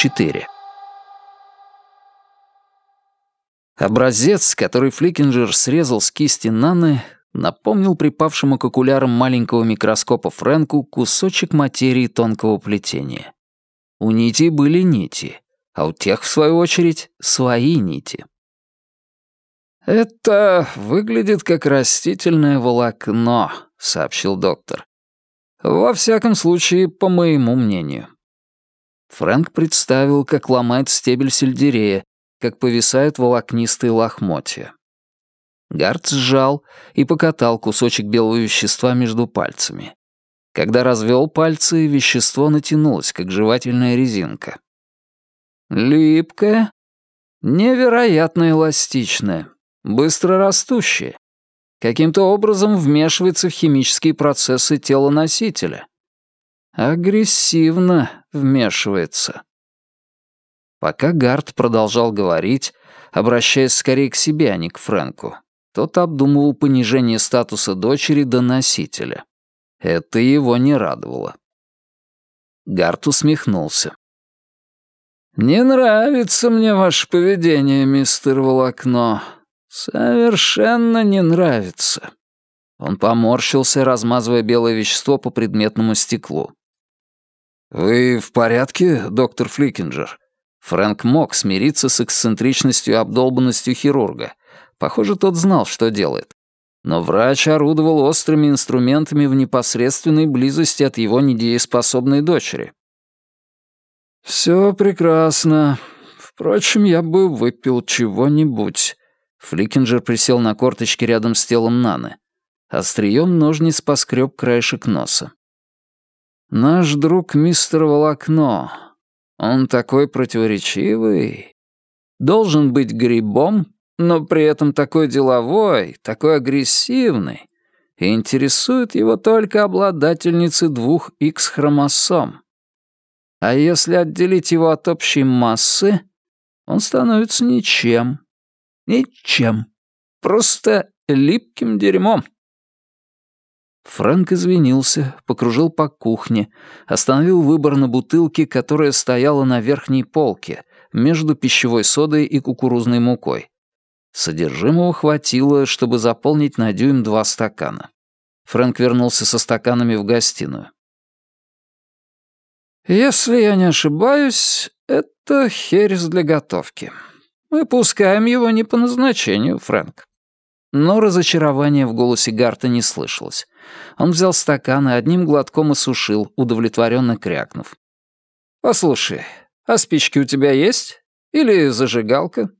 4. Образец, который Фликинджер срезал с кисти Наны, напомнил припавшему к окулярам маленького микроскопа Фрэнку кусочек материи тонкого плетения. У нити были нити, а у тех, в свою очередь, свои нити. «Это выглядит как растительное волокно», — сообщил доктор. «Во всяком случае, по моему мнению». Фрэнк представил, как ломает стебель сельдерея, как повисают волокнистые лохмотья. Гард сжал и покатал кусочек белого вещества между пальцами. Когда развел пальцы, вещество натянулось, как жевательная резинка. Липкое, невероятно эластичное, быстро растущее. Каким-то образом вмешивается в химические процессы тела носителя. Агрессивно вмешивается. Пока Гард продолжал говорить, обращаясь скорее к себе, а не к Фрэнку, тот обдумывал понижение статуса дочери до носителя. Это его не радовало. Гарт усмехнулся. «Не нравится мне ваше поведение, мистер Волокно. Совершенно не нравится». Он поморщился, размазывая белое вещество по предметному стеклу. «Вы в порядке, доктор Фликинджер?» Фрэнк мог смириться с эксцентричностью и обдолбанностью хирурга. Похоже, тот знал, что делает. Но врач орудовал острыми инструментами в непосредственной близости от его недееспособной дочери. «Все прекрасно. Впрочем, я бы выпил чего-нибудь». Фликинджер присел на корточки рядом с телом Наны. Острием ножниц поскреб краешек носа. «Наш друг мистер Волокно. Он такой противоречивый. Должен быть грибом, но при этом такой деловой, такой агрессивный. И интересует его только обладательницы двух X-хромосом. А если отделить его от общей массы, он становится ничем. Ничем. Просто липким дерьмом. Фрэнк извинился, покружил по кухне, остановил выбор на бутылке, которая стояла на верхней полке, между пищевой содой и кукурузной мукой. Содержимого хватило, чтобы заполнить на дюйм два стакана. Фрэнк вернулся со стаканами в гостиную. «Если я не ошибаюсь, это херес для готовки. Мы пускаем его не по назначению, Фрэнк». Но разочарования в голосе Гарта не слышалось. Он взял стакан и одним глотком осушил, удовлетворенно крякнув. «Послушай, а спички у тебя есть? Или зажигалка?»